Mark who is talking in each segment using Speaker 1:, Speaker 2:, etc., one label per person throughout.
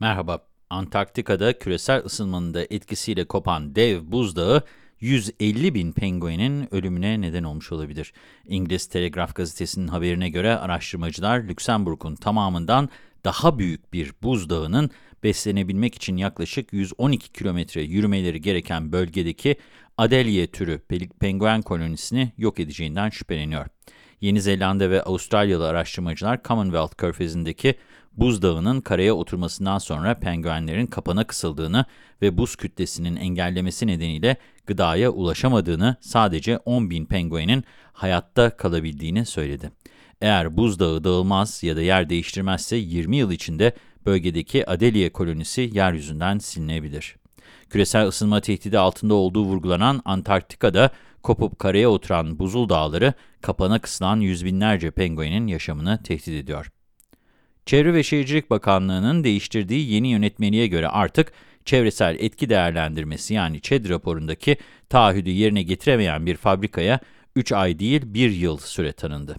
Speaker 1: Merhaba. Antarktika'da küresel ısınmanın da etkisiyle kopan dev buzdağı 150 bin penguenin ölümüne neden olmuş olabilir. İngiliz Telegraf gazetesinin haberine göre araştırmacılar Lüksemburg'un tamamından daha büyük bir buzdağının beslenebilmek için yaklaşık 112 kilometre yürümeleri gereken bölgedeki Adelie türü penguen kolonisini yok edeceğinden şüpheleniyor. Yeni Zelanda ve Avustralyalı araştırmacılar Commonwealth körfezindeki buzdağının karaya oturmasından sonra penguenlerin kapana kısıldığını ve buz kütlesinin engellemesi nedeniyle gıdaya ulaşamadığını, sadece 10 bin penguenin hayatta kalabildiğini söyledi. Eğer buzdağı dağılmaz ya da yer değiştirmezse 20 yıl içinde bölgedeki Adelie kolonisi yeryüzünden silinebilir. Küresel ısınma tehdidi altında olduğu vurgulanan Antarktika'da kopup karaya oturan buzul dağları kapana kısılan yüz binlerce penguenin yaşamını tehdit ediyor. Çevre ve Şehircilik Bakanlığı'nın değiştirdiği yeni yönetmeliğe göre artık çevresel etki değerlendirmesi yani ÇED raporundaki taahhüdü yerine getiremeyen bir fabrikaya 3 ay değil 1 yıl süre tanındı.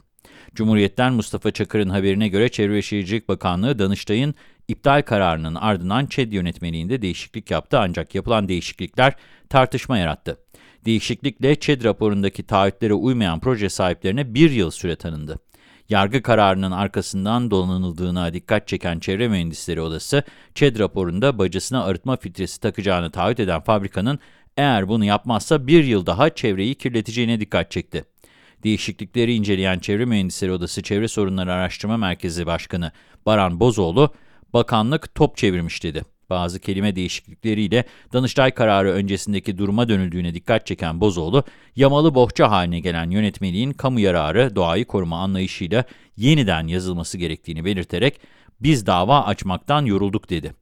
Speaker 1: Cumhuriyet'ten Mustafa Çakır'ın haberine göre Çevre ve Şehircilik Bakanlığı Danıştay'ın iptal kararının ardından ÇED yönetmeliğinde değişiklik yaptı ancak yapılan değişiklikler tartışma yarattı. Değişiklikle ÇED raporundaki taahhütlere uymayan proje sahiplerine bir yıl süre tanındı. Yargı kararının arkasından dolanıldığına dikkat çeken Çevre Mühendisleri Odası, ÇED raporunda bacasına arıtma filtresi takacağını taahhüt eden fabrikanın eğer bunu yapmazsa bir yıl daha çevreyi kirleteceğine dikkat çekti. Değişiklikleri inceleyen Çevre Mühendisleri Odası Çevre Sorunları Araştırma Merkezi Başkanı Baran Bozoğlu, bakanlık top çevirmiş dedi. Bazı kelime değişiklikleriyle Danıştay kararı öncesindeki duruma dönüldüğüne dikkat çeken Bozoğlu, yamalı bohça haline gelen yönetmeliğin kamu yararı, doğayı koruma anlayışıyla yeniden yazılması gerektiğini belirterek, biz dava açmaktan yorulduk dedi.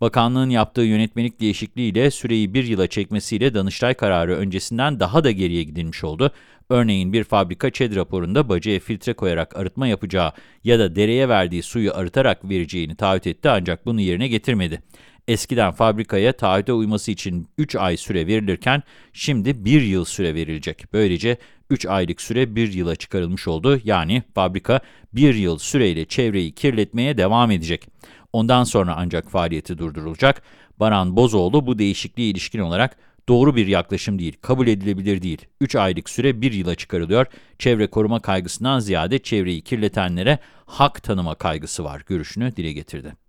Speaker 1: Bakanlığın yaptığı yönetmelik değişikliğiyle süreyi bir yıla çekmesiyle Danıştay kararı öncesinden daha da geriye gidilmiş oldu. Örneğin bir fabrika ÇED raporunda bacaya filtre koyarak arıtma yapacağı ya da dereye verdiği suyu arıtarak vereceğini taahhüt etti ancak bunu yerine getirmedi. Eskiden fabrikaya taahhüde uyması için 3 ay süre verilirken şimdi 1 yıl süre verilecek. Böylece 3 aylık süre 1 yıla çıkarılmış oldu. Yani fabrika 1 yıl süreyle çevreyi kirletmeye devam edecek. Ondan sonra ancak faaliyeti durdurulacak. Baran Bozoğlu bu değişikliğe ilişkin olarak doğru bir yaklaşım değil, kabul edilebilir değil. 3 aylık süre 1 yıla çıkarılıyor. Çevre koruma kaygısından ziyade çevreyi kirletenlere hak tanıma kaygısı var görüşünü dile getirdi.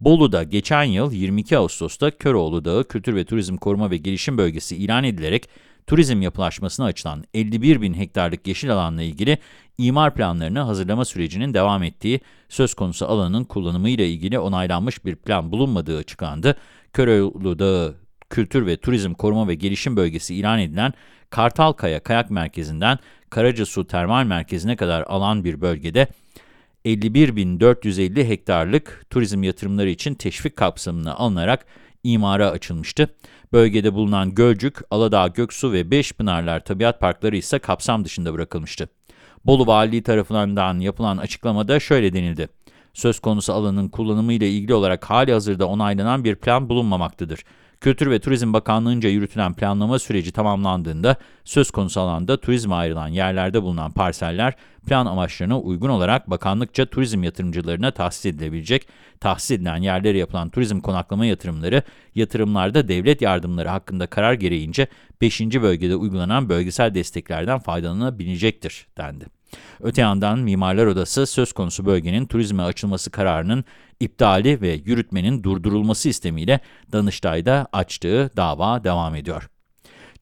Speaker 1: Bolu'da geçen yıl 22 Ağustos'ta Köroğlu Dağı Kültür ve Turizm Koruma ve Gelişim Bölgesi ilan edilerek turizm yapılaşmasına açılan 51 bin hektarlık yeşil alanla ilgili imar planlarını hazırlama sürecinin devam ettiği, söz konusu alanın kullanımıyla ilgili onaylanmış bir plan bulunmadığı açıklandı. Köroğlu Dağı Kültür ve Turizm Koruma ve Gelişim Bölgesi ilan edilen Kartalkaya Kayak Merkezi'nden Karacasu Termal Merkezi'ne kadar alan bir bölgede 51.450 hektarlık turizm yatırımları için teşvik kapsamına alınarak imara açılmıştı. Bölgede bulunan Gölcük, Aladağ, Göksu ve Beşpınarlar Tabiat Parkları ise kapsam dışında bırakılmıştı. Bolu Valiliği tarafından yapılan açıklamada şöyle denildi. Söz konusu alanın kullanımı ile ilgili olarak hali hazırda onaylanan bir plan bulunmamaktadır. Kültür ve Turizm Bakanlığı'nca yürütülen planlama süreci tamamlandığında söz konusu alanda turizme ayrılan yerlerde bulunan parseller plan amaçlarına uygun olarak bakanlıkça turizm yatırımcılarına tahsis edilebilecek, tahsis edilen yerlere yapılan turizm konaklama yatırımları, yatırımlarda devlet yardımları hakkında karar gereğince 5. bölgede uygulanan bölgesel desteklerden faydalanabilecektir dendi. Öte yandan Mimarlar Odası söz konusu bölgenin turizme açılması kararının iptali ve yürütmenin durdurulması istemiyle Danıştay'da açtığı dava devam ediyor.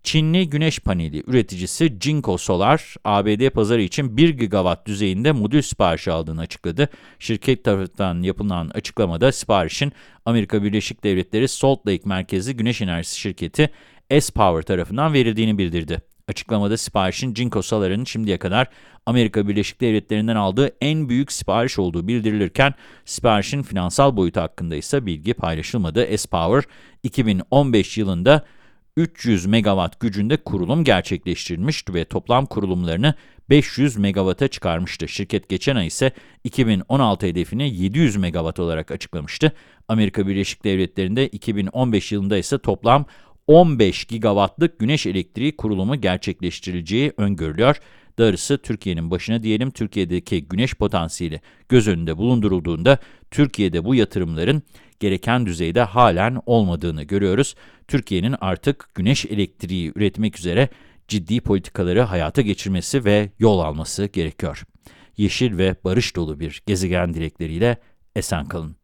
Speaker 1: Çinli güneş paneli üreticisi Jinko Solar, ABD pazarı için 1 gigawatt düzeyinde modül siparişi aldığını açıkladı. Şirket tarafından yapılan açıklamada siparişin Amerika Birleşik Devletleri Salt Lake merkezli güneş enerjisi şirketi S-Power tarafından verildiğini bildirdi. Açıklamada siparişin Jinko Solar'ın şimdiye kadar Amerika Birleşik Devletleri'nden aldığı en büyük sipariş olduğu bildirilirken, siparişin finansal boyutu hakkında ise bilgi paylaşılmadı. S-Power, 2015 yılında 300 megawatt gücünde kurulum gerçekleştirmişti ve toplam kurulumlarını 500 megawata çıkarmıştı. Şirket geçen ay ise 2016 hedefini 700 megawatt olarak açıklamıştı. Amerika Birleşik Devletleri'nde 2015 yılında ise toplam 15 gigawattlık güneş elektriği kurulumu gerçekleştirileceği öngörülüyor. Darısı Türkiye'nin başına diyelim Türkiye'deki güneş potansiyeli göz önünde bulundurulduğunda Türkiye'de bu yatırımların gereken düzeyde halen olmadığını görüyoruz. Türkiye'nin artık güneş elektriği üretmek üzere ciddi politikaları hayata geçirmesi ve yol alması gerekiyor. Yeşil ve barış dolu bir gezegen dilekleriyle esen kalın.